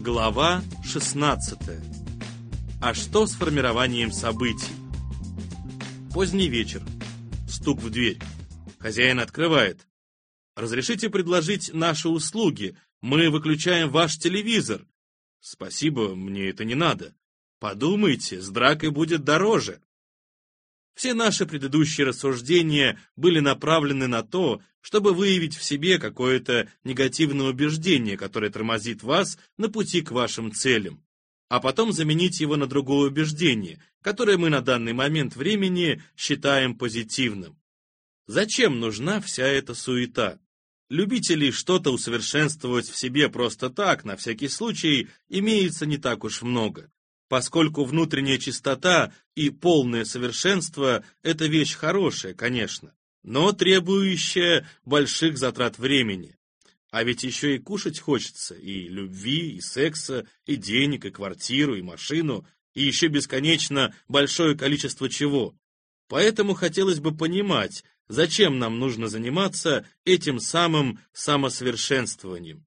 Глава 16. А что с формированием событий? Поздний вечер. Стук в дверь. Хозяин открывает. «Разрешите предложить наши услуги? Мы выключаем ваш телевизор». «Спасибо, мне это не надо». «Подумайте, с дракой будет дороже». Все наши предыдущие рассуждения были направлены на то, чтобы выявить в себе какое-то негативное убеждение, которое тормозит вас на пути к вашим целям, а потом заменить его на другое убеждение, которое мы на данный момент времени считаем позитивным. Зачем нужна вся эта суета? Любителей что-то усовершенствовать в себе просто так, на всякий случай, имеется не так уж много поскольку внутренняя чистота и полное совершенство – это вещь хорошая, конечно, но требующая больших затрат времени. А ведь еще и кушать хочется, и любви, и секса, и денег, и квартиру, и машину, и еще бесконечно большое количество чего. Поэтому хотелось бы понимать, зачем нам нужно заниматься этим самым самосовершенствованием.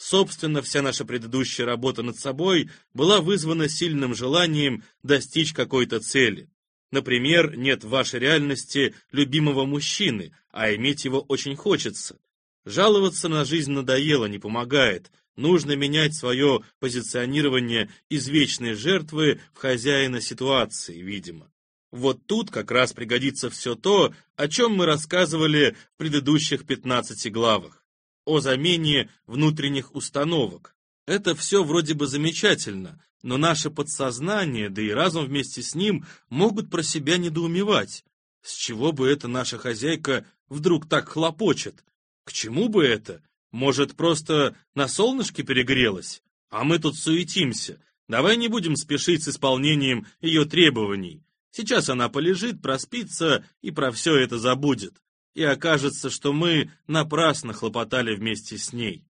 Собственно, вся наша предыдущая работа над собой была вызвана сильным желанием достичь какой-то цели. Например, нет в вашей реальности любимого мужчины, а иметь его очень хочется. Жаловаться на жизнь надоело, не помогает. Нужно менять свое позиционирование из вечной жертвы в хозяина ситуации, видимо. Вот тут как раз пригодится все то, о чем мы рассказывали в предыдущих 15 главах о замене внутренних установок. Это все вроде бы замечательно, но наше подсознание, да и разум вместе с ним, могут про себя недоумевать. С чего бы эта наша хозяйка вдруг так хлопочет? К чему бы это? Может, просто на солнышке перегрелась? А мы тут суетимся. Давай не будем спешить с исполнением ее требований. Сейчас она полежит, проспится и про все это забудет и окажется, что мы напрасно хлопотали вместе с ней.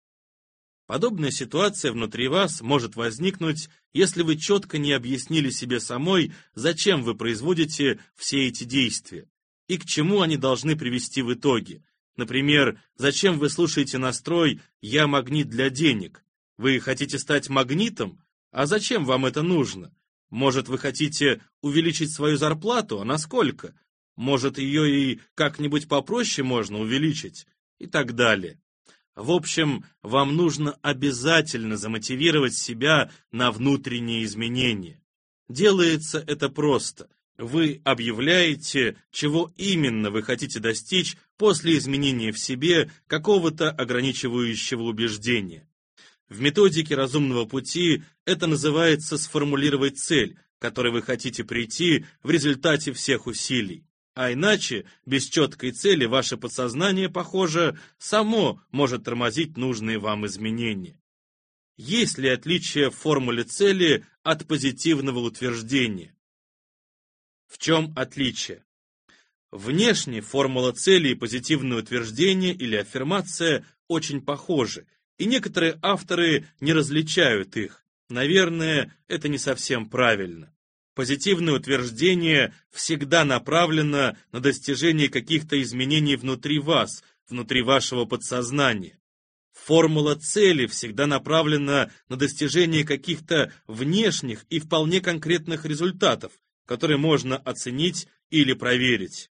Подобная ситуация внутри вас может возникнуть, если вы четко не объяснили себе самой, зачем вы производите все эти действия и к чему они должны привести в итоге. Например, зачем вы слушаете настрой «я магнит для денег»? Вы хотите стать магнитом? А зачем вам это нужно? Может, вы хотите увеличить свою зарплату, а насколько? Может, ее и как-нибудь попроще можно увеличить? И так далее. В общем, вам нужно обязательно замотивировать себя на внутренние изменения. Делается это просто. Вы объявляете, чего именно вы хотите достичь после изменения в себе какого-то ограничивающего убеждения. В методике разумного пути это называется сформулировать цель, к которой вы хотите прийти в результате всех усилий. А иначе, без четкой цели, ваше подсознание, похоже, само может тормозить нужные вам изменения. Есть ли отличие в формуле цели от позитивного утверждения? В чем отличие? Внешне формула цели и позитивное утверждение или аффирмация очень похожи, и некоторые авторы не различают их. Наверное, это не совсем правильно. Позитивное утверждение всегда направлено на достижение каких-то изменений внутри вас, внутри вашего подсознания. Формула цели всегда направлена на достижение каких-то внешних и вполне конкретных результатов, которые можно оценить или проверить.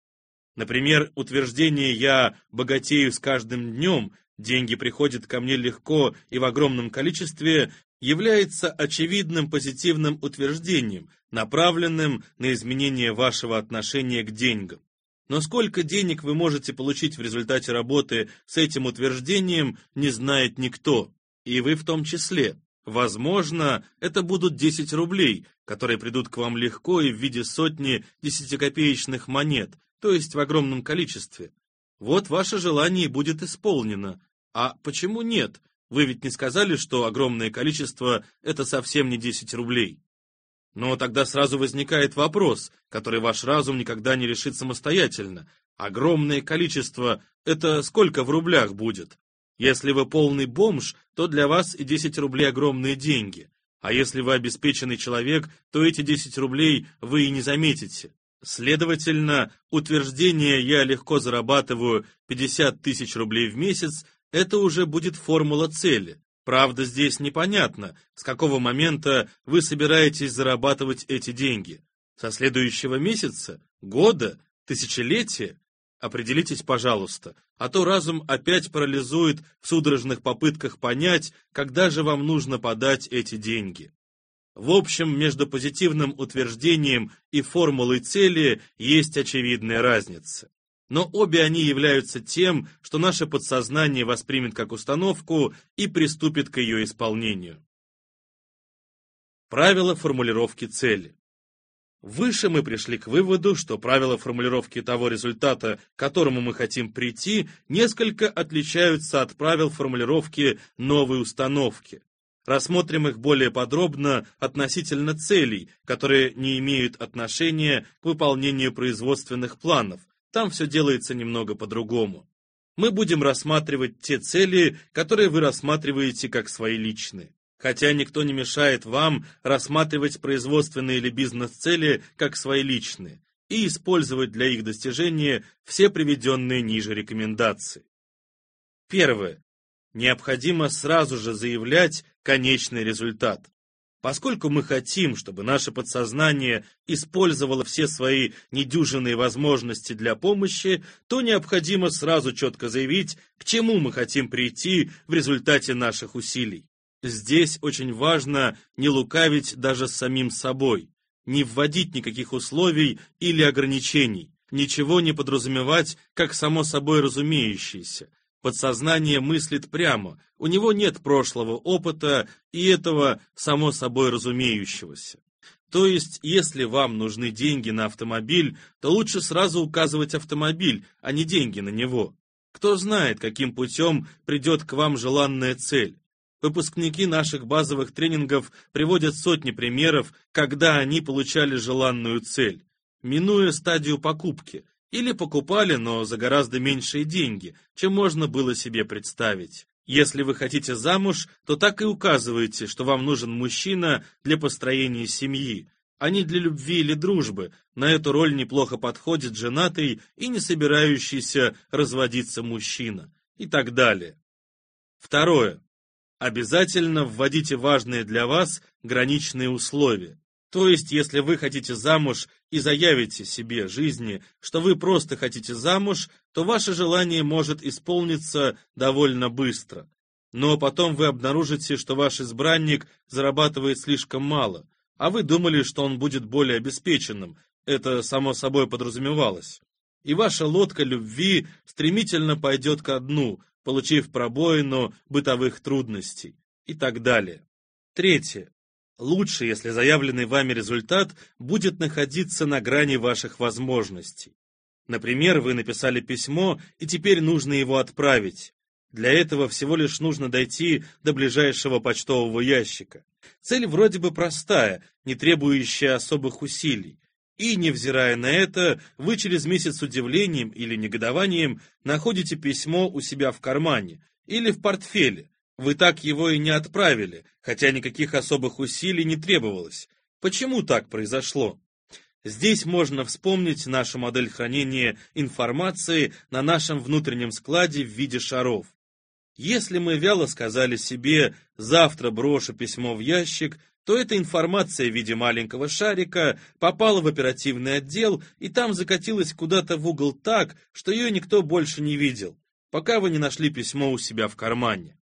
Например, утверждение «я богатею с каждым днем», деньги приходят ко мне легко и в огромном количестве, является очевидным позитивным утверждением, направленным на изменение вашего отношения к деньгам. Но сколько денег вы можете получить в результате работы с этим утверждением, не знает никто, и вы в том числе. Возможно, это будут 10 рублей, которые придут к вам легко и в виде сотни десятикопеечных монет, то есть в огромном количестве. Вот ваше желание будет исполнено. А почему нет? Вы ведь не сказали, что огромное количество – это совсем не 10 рублей. Но тогда сразу возникает вопрос, который ваш разум никогда не решит самостоятельно. Огромное количество – это сколько в рублях будет? Если вы полный бомж, то для вас и 10 рублей огромные деньги. А если вы обеспеченный человек, то эти 10 рублей вы и не заметите. Следовательно, утверждение «я легко зарабатываю 50 тысяч рублей в месяц» это уже будет формула цели, Правда, здесь непонятно, с какого момента вы собираетесь зарабатывать эти деньги. Со следующего месяца? Года? Тысячелетия? Определитесь, пожалуйста, а то разум опять парализует в судорожных попытках понять, когда же вам нужно подать эти деньги. В общем, между позитивным утверждением и формулой цели есть очевидная разница но обе они являются тем, что наше подсознание воспримет как установку и приступит к ее исполнению. Правило формулировки цели. Выше мы пришли к выводу, что правила формулировки того результата, к которому мы хотим прийти, несколько отличаются от правил формулировки новой установки. Рассмотрим их более подробно относительно целей, которые не имеют отношения к выполнению производственных планов, там все делается немного по-другому. Мы будем рассматривать те цели, которые вы рассматриваете как свои личные. Хотя никто не мешает вам рассматривать производственные или бизнес-цели как свои личные и использовать для их достижения все приведенные ниже рекомендации. Первое. Необходимо сразу же заявлять конечный результат. Поскольку мы хотим, чтобы наше подсознание использовало все свои недюжинные возможности для помощи, то необходимо сразу четко заявить, к чему мы хотим прийти в результате наших усилий. Здесь очень важно не лукавить даже с самим собой, не вводить никаких условий или ограничений, ничего не подразумевать как само собой разумеющееся, Подсознание мыслит прямо, у него нет прошлого опыта и этого само собой разумеющегося. То есть, если вам нужны деньги на автомобиль, то лучше сразу указывать автомобиль, а не деньги на него. Кто знает, каким путем придет к вам желанная цель. Выпускники наших базовых тренингов приводят сотни примеров, когда они получали желанную цель, минуя стадию покупки, или покупали, но за гораздо меньшие деньги, чем можно было себе представить. Если вы хотите замуж, то так и указывайте, что вам нужен мужчина для построения семьи, а не для любви или дружбы. На эту роль неплохо подходит женатый и не собирающийся разводиться мужчина. И так далее. Второе. Обязательно вводите важные для вас граничные условия. То есть, если вы хотите замуж и заявите себе жизни, что вы просто хотите замуж, то ваше желание может исполниться довольно быстро. Но потом вы обнаружите, что ваш избранник зарабатывает слишком мало, а вы думали, что он будет более обеспеченным, это само собой подразумевалось. И ваша лодка любви стремительно пойдет ко дну, получив пробоину бытовых трудностей и так далее. Третье. Лучше, если заявленный вами результат будет находиться на грани ваших возможностей. Например, вы написали письмо, и теперь нужно его отправить. Для этого всего лишь нужно дойти до ближайшего почтового ящика. Цель вроде бы простая, не требующая особых усилий. И, невзирая на это, вы через месяц с удивлением или негодованием находите письмо у себя в кармане или в портфеле, вы так его и не отправили, хотя никаких особых усилий не требовалось. Почему так произошло? Здесь можно вспомнить нашу модель хранения информации на нашем внутреннем складе в виде шаров. Если мы вяло сказали себе «завтра брошу письмо в ящик», то эта информация в виде маленького шарика попала в оперативный отдел и там закатилась куда-то в угол так, что ее никто больше не видел, пока вы не нашли письмо у себя в кармане.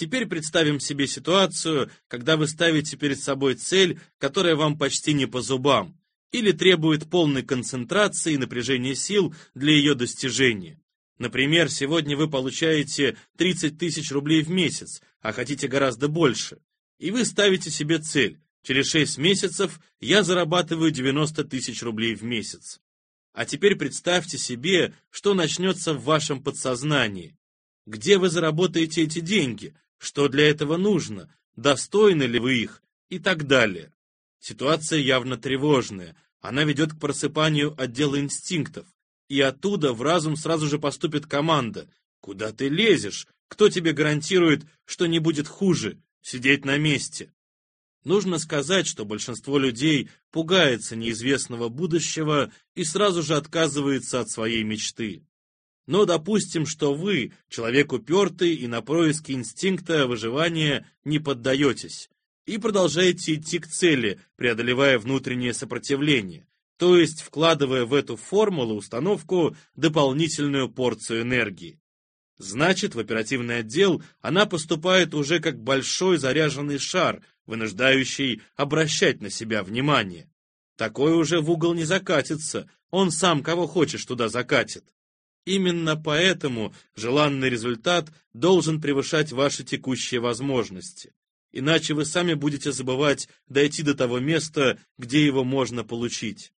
Теперь представим себе ситуацию, когда вы ставите перед собой цель, которая вам почти не по зубам, или требует полной концентрации и напряжения сил для ее достижения. Например, сегодня вы получаете 30 тысяч рублей в месяц, а хотите гораздо больше. И вы ставите себе цель. Через 6 месяцев я зарабатываю 90 тысяч рублей в месяц. А теперь представьте себе, что начнется в вашем подсознании. Где вы заработаете эти деньги? Что для этого нужно? Достойны ли вы их? И так далее. Ситуация явно тревожная. Она ведет к просыпанию отдела инстинктов. И оттуда в разум сразу же поступит команда. Куда ты лезешь? Кто тебе гарантирует, что не будет хуже? Сидеть на месте. Нужно сказать, что большинство людей пугается неизвестного будущего и сразу же отказывается от своей мечты. Но допустим, что вы, человек упертый и на происки инстинкта выживания, не поддаетесь и продолжаете идти к цели, преодолевая внутреннее сопротивление, то есть вкладывая в эту формулу установку дополнительную порцию энергии. Значит, в оперативный отдел она поступает уже как большой заряженный шар, вынуждающий обращать на себя внимание. Такой уже в угол не закатится, он сам кого хочешь туда закатит. Именно поэтому желанный результат должен превышать ваши текущие возможности. Иначе вы сами будете забывать дойти до того места, где его можно получить.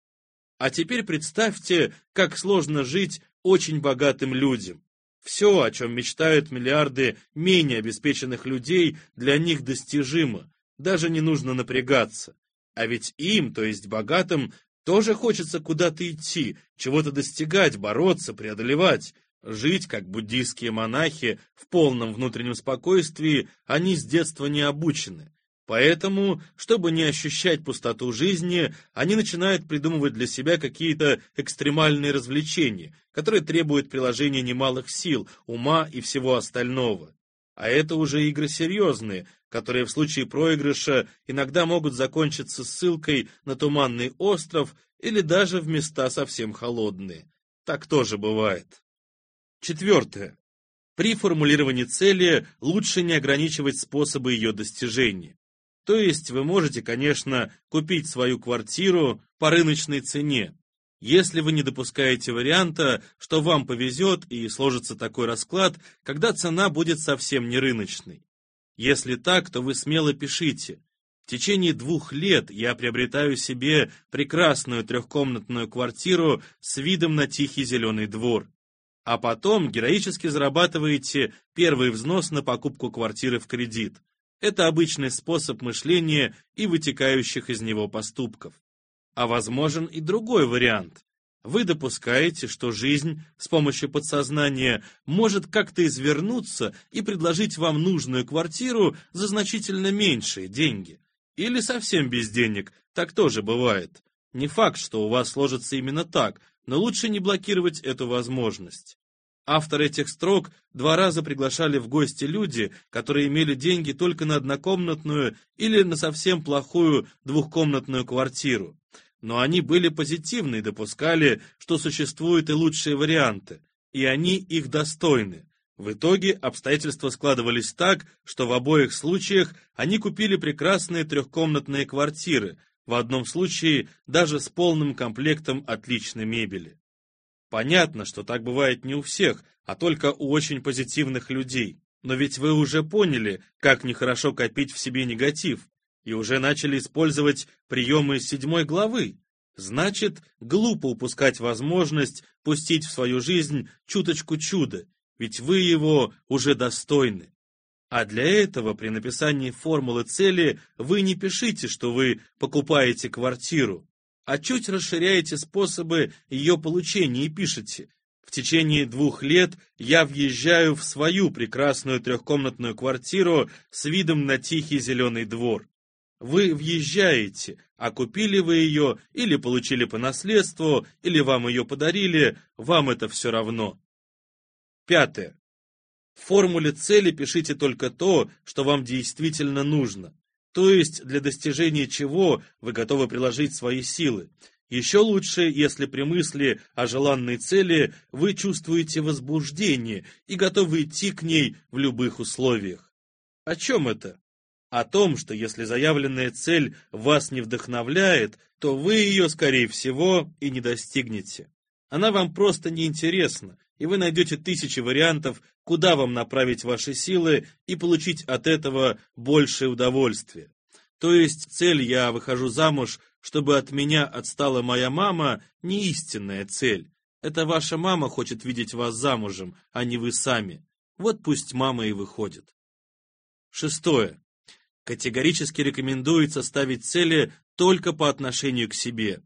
А теперь представьте, как сложно жить очень богатым людям. Все, о чем мечтают миллиарды менее обеспеченных людей, для них достижимо, даже не нужно напрягаться. А ведь им, то есть богатым, тоже хочется куда-то идти, чего-то достигать, бороться, преодолевать. Жить, как буддийские монахи, в полном внутреннем спокойствии, они с детства не обучены. Поэтому, чтобы не ощущать пустоту жизни, они начинают придумывать для себя какие-то экстремальные развлечения, которые требуют приложения немалых сил, ума и всего остального. А это уже игры серьезные, которые в случае проигрыша иногда могут закончиться ссылкой на туманный остров или даже в места совсем холодные. Так тоже бывает. Четвертое. При формулировании цели лучше не ограничивать способы ее достижения. То есть вы можете, конечно, купить свою квартиру по рыночной цене. Если вы не допускаете варианта, что вам повезет и сложится такой расклад, когда цена будет совсем не рыночной. Если так, то вы смело пишите. В течение двух лет я приобретаю себе прекрасную трехкомнатную квартиру с видом на тихий зеленый двор. А потом героически зарабатываете первый взнос на покупку квартиры в кредит. Это обычный способ мышления и вытекающих из него поступков. А возможен и другой вариант. Вы допускаете, что жизнь с помощью подсознания может как-то извернуться и предложить вам нужную квартиру за значительно меньшие деньги. Или совсем без денег, так тоже бывает. Не факт, что у вас сложится именно так, но лучше не блокировать эту возможность. Автор этих строк два раза приглашали в гости люди, которые имели деньги только на однокомнатную или на совсем плохую двухкомнатную квартиру. Но они были позитивны и допускали, что существуют и лучшие варианты, и они их достойны. В итоге обстоятельства складывались так, что в обоих случаях они купили прекрасные трехкомнатные квартиры, в одном случае даже с полным комплектом отличной мебели. Понятно, что так бывает не у всех, а только у очень позитивных людей. Но ведь вы уже поняли, как нехорошо копить в себе негатив, и уже начали использовать приемы седьмой главы. Значит, глупо упускать возможность пустить в свою жизнь чуточку чуда, ведь вы его уже достойны. А для этого при написании формулы цели вы не пишите, что вы покупаете квартиру, а чуть расширяете способы ее получения и пишете «В течение двух лет я въезжаю в свою прекрасную трехкомнатную квартиру с видом на тихий зеленый двор». Вы въезжаете, а купили вы ее или получили по наследству, или вам ее подарили, вам это все равно. Пятое. В формуле цели пишите только то, что вам действительно нужно то есть для достижения чего вы готовы приложить свои силы. Еще лучше, если при мысли о желанной цели вы чувствуете возбуждение и готовы идти к ней в любых условиях. О чем это? О том, что если заявленная цель вас не вдохновляет, то вы ее, скорее всего, и не достигнете. Она вам просто неинтересна, и вы найдете тысячи вариантов, куда вам направить ваши силы и получить от этого большее удовольствие. То есть цель «я выхожу замуж, чтобы от меня отстала моя мама» не истинная цель. Это ваша мама хочет видеть вас замужем, а не вы сами. Вот пусть мама и выходит. Шестое. Категорически рекомендуется ставить цели только по отношению к себе.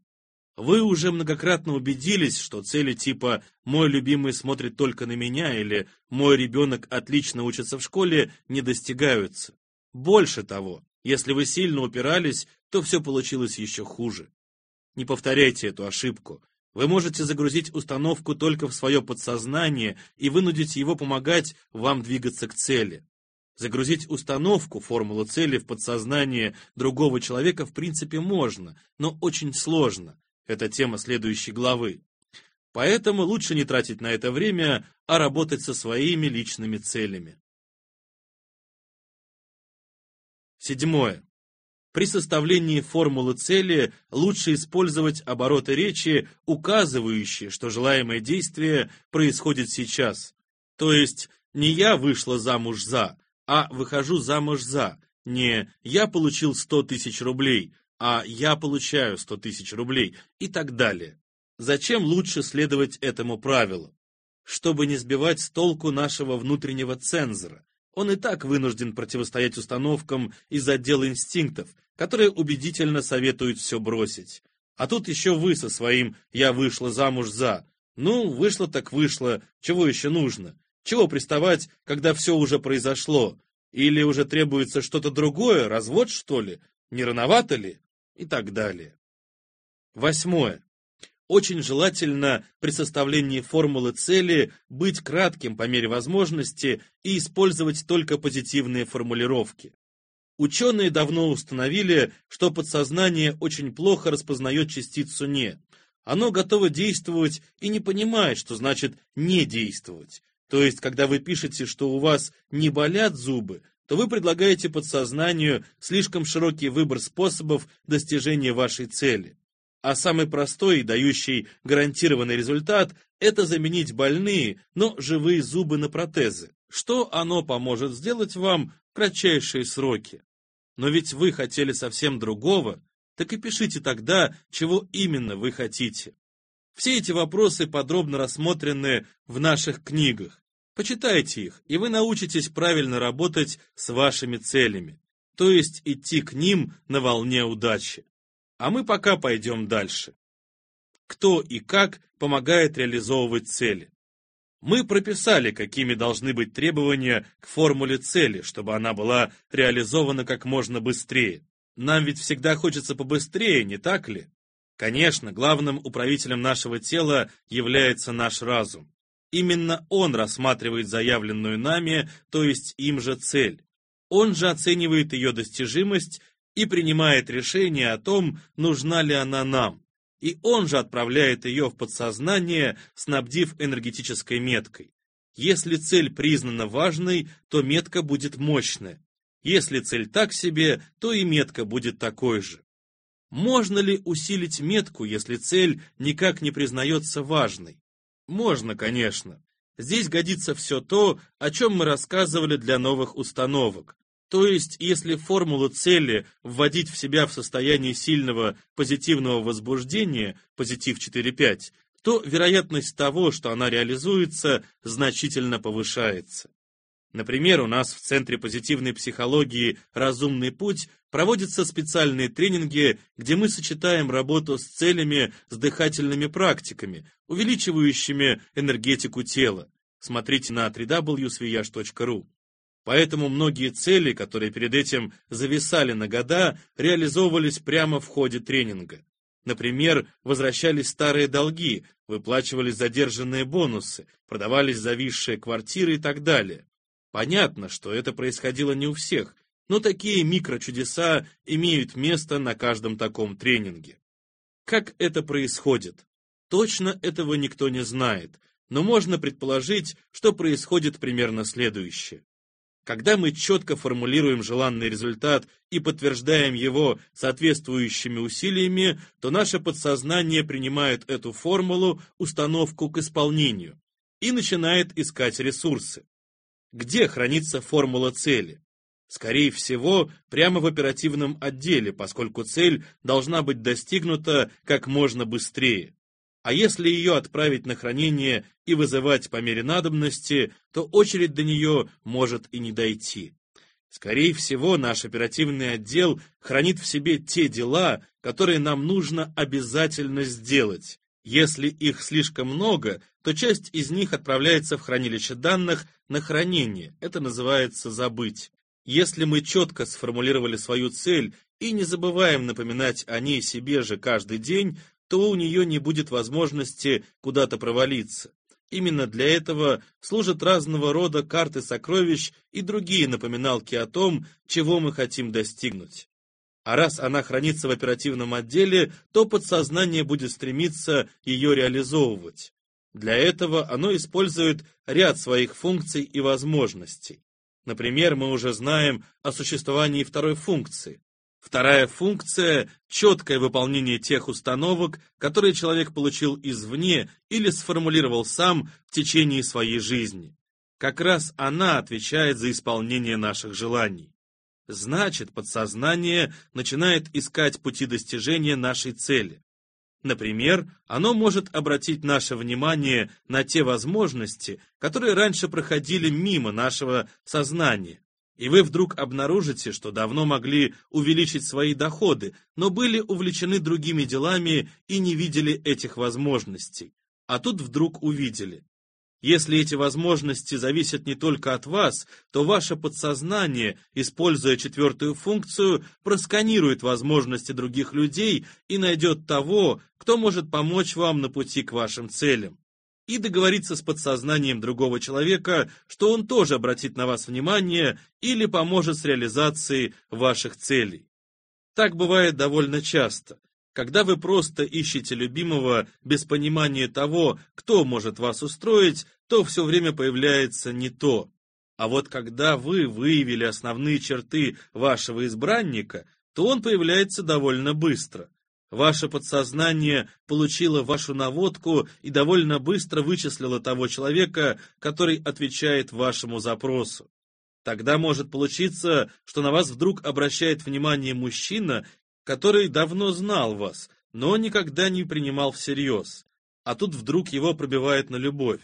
Вы уже многократно убедились, что цели типа «мой любимый смотрит только на меня» или «мой ребенок отлично учится в школе» не достигаются. Больше того, если вы сильно упирались, то все получилось еще хуже. Не повторяйте эту ошибку. Вы можете загрузить установку только в свое подсознание и вынудить его помогать вам двигаться к цели. Загрузить установку, формулу цели в подсознание другого человека в принципе можно, но очень сложно. Это тема следующей главы. Поэтому лучше не тратить на это время, а работать со своими личными целями. Седьмое. При составлении формулы цели лучше использовать обороты речи, указывающие, что желаемое действие происходит сейчас. То есть не я вышла замуж за, а выхожу замуж за. Не я получил 100 тысяч рублей, а я получаю 100 тысяч рублей и так далее. Зачем лучше следовать этому правилу? Чтобы не сбивать с толку нашего внутреннего цензора. Он и так вынужден противостоять установкам из отдела инстинктов, которые убедительно советуют все бросить. А тут еще вы со своим «я вышла замуж за». Ну, вышло так вышло, чего еще нужно? Чего приставать, когда все уже произошло? Или уже требуется что-то другое, развод, что ли? Не рановато ли? И так далее. Восьмое. Очень желательно при составлении формулы цели быть кратким по мере возможности и использовать только позитивные формулировки. Ученые давно установили, что подсознание очень плохо распознает частицу «не». Оно готово действовать и не понимает, что значит «не действовать». То есть, когда вы пишете, что у вас не болят зубы, то вы предлагаете подсознанию слишком широкий выбор способов достижения вашей цели. А самый простой и дающий гарантированный результат – это заменить больные, но живые зубы на протезы. Что оно поможет сделать вам в кратчайшие сроки? Но ведь вы хотели совсем другого, так и пишите тогда, чего именно вы хотите. Все эти вопросы подробно рассмотрены в наших книгах. Почитайте их, и вы научитесь правильно работать с вашими целями, то есть идти к ним на волне удачи. А мы пока пойдем дальше. Кто и как помогает реализовывать цели? Мы прописали, какими должны быть требования к формуле цели, чтобы она была реализована как можно быстрее. Нам ведь всегда хочется побыстрее, не так ли? Конечно, главным управителем нашего тела является наш разум. Именно он рассматривает заявленную нами, то есть им же цель. Он же оценивает ее достижимость и принимает решение о том, нужна ли она нам. И он же отправляет ее в подсознание, снабдив энергетической меткой. Если цель признана важной, то метка будет мощная. Если цель так себе, то и метка будет такой же. Можно ли усилить метку, если цель никак не признается важной? Можно, конечно. Здесь годится все то, о чем мы рассказывали для новых установок. То есть, если формулу цели вводить в себя в состоянии сильного позитивного возбуждения, позитив 4-5, то вероятность того, что она реализуется, значительно повышается. Например, у нас в Центре позитивной психологии «Разумный путь» проводятся специальные тренинги, где мы сочетаем работу с целями с дыхательными практиками, увеличивающими энергетику тела. Смотрите на www.sviyash.ru. Поэтому многие цели, которые перед этим зависали на года, реализовывались прямо в ходе тренинга. Например, возвращались старые долги, выплачивались задержанные бонусы, продавались зависшие квартиры и так далее. Понятно, что это происходило не у всех, но такие микрочудеса имеют место на каждом таком тренинге. Как это происходит? Точно этого никто не знает, но можно предположить, что происходит примерно следующее. Когда мы четко формулируем желанный результат и подтверждаем его соответствующими усилиями, то наше подсознание принимает эту формулу, установку к исполнению и начинает искать ресурсы. Где хранится формула цели? Скорее всего, прямо в оперативном отделе, поскольку цель должна быть достигнута как можно быстрее. А если ее отправить на хранение и вызывать по мере надобности, то очередь до нее может и не дойти. Скорее всего, наш оперативный отдел хранит в себе те дела, которые нам нужно обязательно сделать. Если их слишком много, то часть из них отправляется в хранилище данных на хранение. Это называется забыть. Если мы четко сформулировали свою цель и не забываем напоминать о ней себе же каждый день, что у нее не будет возможности куда-то провалиться. Именно для этого служат разного рода карты сокровищ и другие напоминалки о том, чего мы хотим достигнуть. А раз она хранится в оперативном отделе, то подсознание будет стремиться ее реализовывать. Для этого оно использует ряд своих функций и возможностей. Например, мы уже знаем о существовании второй функции. Вторая функция – четкое выполнение тех установок, которые человек получил извне или сформулировал сам в течение своей жизни. Как раз она отвечает за исполнение наших желаний. Значит, подсознание начинает искать пути достижения нашей цели. Например, оно может обратить наше внимание на те возможности, которые раньше проходили мимо нашего сознания. И вы вдруг обнаружите, что давно могли увеличить свои доходы, но были увлечены другими делами и не видели этих возможностей. А тут вдруг увидели. Если эти возможности зависят не только от вас, то ваше подсознание, используя четвертую функцию, просканирует возможности других людей и найдет того, кто может помочь вам на пути к вашим целям. И договориться с подсознанием другого человека, что он тоже обратит на вас внимание или поможет с реализацией ваших целей. Так бывает довольно часто. Когда вы просто ищете любимого без понимания того, кто может вас устроить, то все время появляется не то. А вот когда вы выявили основные черты вашего избранника, то он появляется довольно быстро. Ваше подсознание получило вашу наводку и довольно быстро вычислило того человека, который отвечает вашему запросу. Тогда может получиться, что на вас вдруг обращает внимание мужчина, который давно знал вас, но никогда не принимал всерьез. А тут вдруг его пробивает на любовь.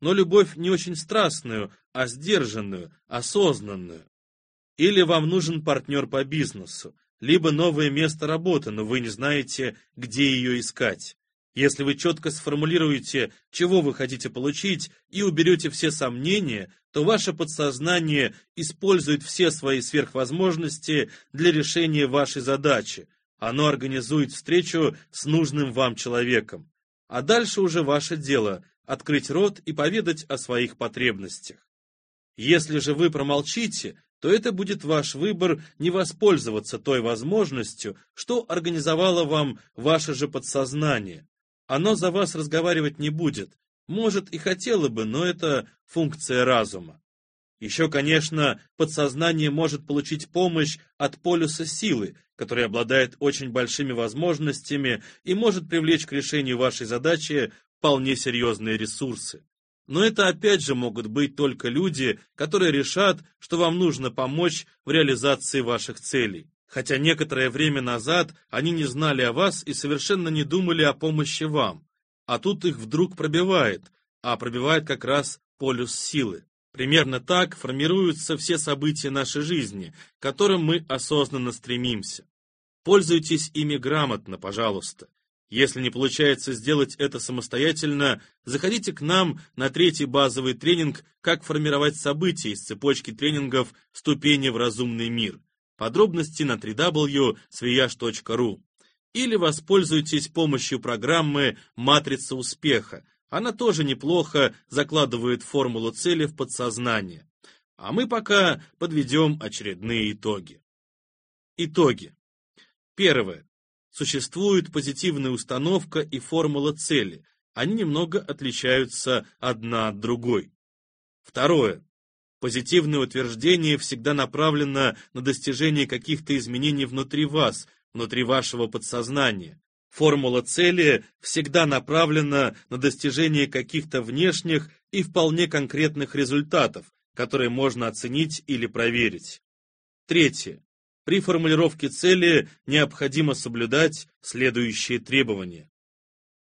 Но любовь не очень страстную, а сдержанную, осознанную. Или вам нужен партнер по бизнесу, либо новое место работы, но вы не знаете, где ее искать. Если вы четко сформулируете, чего вы хотите получить, и уберете все сомнения, то ваше подсознание использует все свои сверхвозможности для решения вашей задачи. Оно организует встречу с нужным вам человеком. А дальше уже ваше дело – открыть рот и поведать о своих потребностях. Если же вы промолчите, то это будет ваш выбор не воспользоваться той возможностью, что организовало вам ваше же подсознание. Оно за вас разговаривать не будет. Может и хотело бы, но это функция разума. Еще, конечно, подсознание может получить помощь от полюса силы, который обладает очень большими возможностями и может привлечь к решению вашей задачи вполне серьезные ресурсы. Но это опять же могут быть только люди, которые решат, что вам нужно помочь в реализации ваших целей хотя некоторое время назад они не знали о вас и совершенно не думали о помощи вам. А тут их вдруг пробивает, а пробивает как раз полюс силы. Примерно так формируются все события нашей жизни, к которым мы осознанно стремимся. Пользуйтесь ими грамотно, пожалуйста. Если не получается сделать это самостоятельно, заходите к нам на третий базовый тренинг «Как формировать события» из цепочки тренингов «Ступени в разумный мир». Подробности на www.sviyash.ru или воспользуйтесь помощью программы «Матрица успеха». Она тоже неплохо закладывает формулу цели в подсознание. А мы пока подведем очередные итоги. Итоги. Первое. Существует позитивная установка и формула цели. Они немного отличаются одна от другой. Второе. Позитивное утверждение всегда направлено на достижение каких-то изменений внутри вас, внутри вашего подсознания. Формула цели всегда направлена на достижение каких-то внешних и вполне конкретных результатов, которые можно оценить или проверить. Третье. При формулировке цели необходимо соблюдать следующие требования.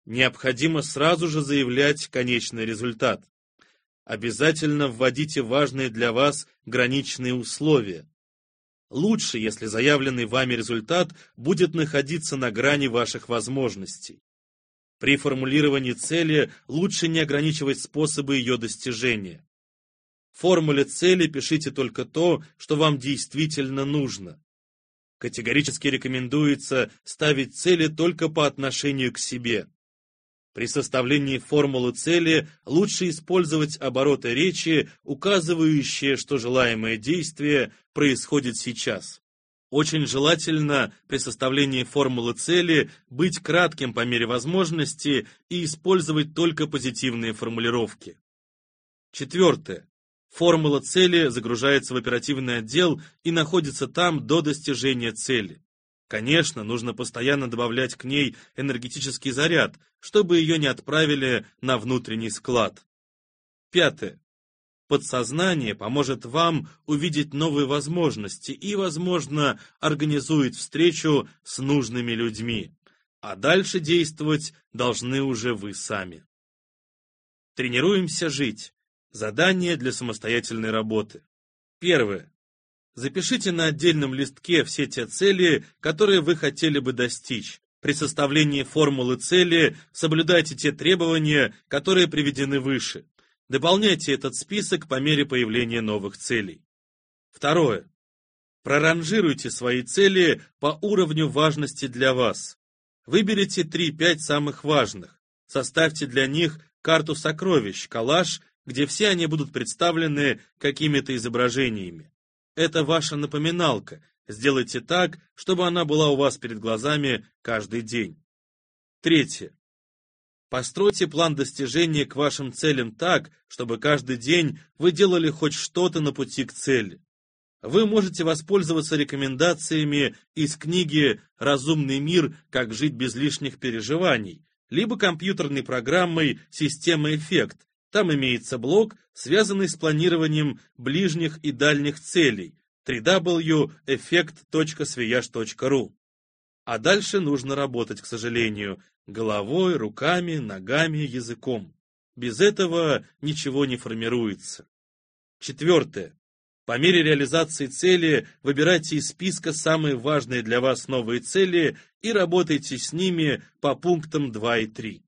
Необходимо сразу же заявлять конечный результат. Обязательно вводите важные для вас граничные условия. Лучше, если заявленный вами результат будет находиться на грани ваших возможностей. При формулировании цели лучше не ограничивать способы ее достижения. В формуле цели пишите только то, что вам действительно нужно. Категорически рекомендуется ставить цели только по отношению к себе. При составлении формулы цели лучше использовать обороты речи, указывающие, что желаемое действие происходит сейчас. Очень желательно при составлении формулы цели быть кратким по мере возможности и использовать только позитивные формулировки. Четвертое. Формула цели загружается в оперативный отдел и находится там до достижения цели. Конечно, нужно постоянно добавлять к ней энергетический заряд, чтобы ее не отправили на внутренний склад. Пятое. Подсознание поможет вам увидеть новые возможности и, возможно, организует встречу с нужными людьми. А дальше действовать должны уже вы сами. Тренируемся жить. Задание для самостоятельной работы. Первое. Запишите на отдельном листке все те цели, которые вы хотели бы достичь. При составлении формулы цели соблюдайте те требования, которые приведены выше. Дополняйте этот список по мере появления новых целей. Второе. Проранжируйте свои цели по уровню важности для вас. Выберите 3-5 самых важных. Составьте для них карту сокровищ, коллаж, где все они будут представлены какими-то изображениями. Это ваша напоминалка. Сделайте так, чтобы она была у вас перед глазами каждый день. Третье. Постройте план достижения к вашим целям так, чтобы каждый день вы делали хоть что-то на пути к цели. Вы можете воспользоваться рекомендациями из книги «Разумный мир. Как жить без лишних переживаний», либо компьютерной программой «Система эффект», там имеется блок, связанный с планированием ближних и дальних целей www.effect.sviash.ru. А дальше нужно работать, к сожалению, головой, руками, ногами, языком. Без этого ничего не формируется. Четвертое. По мере реализации цели выбирайте из списка самые важные для вас новые цели и работайте с ними по пунктам 2 и 3.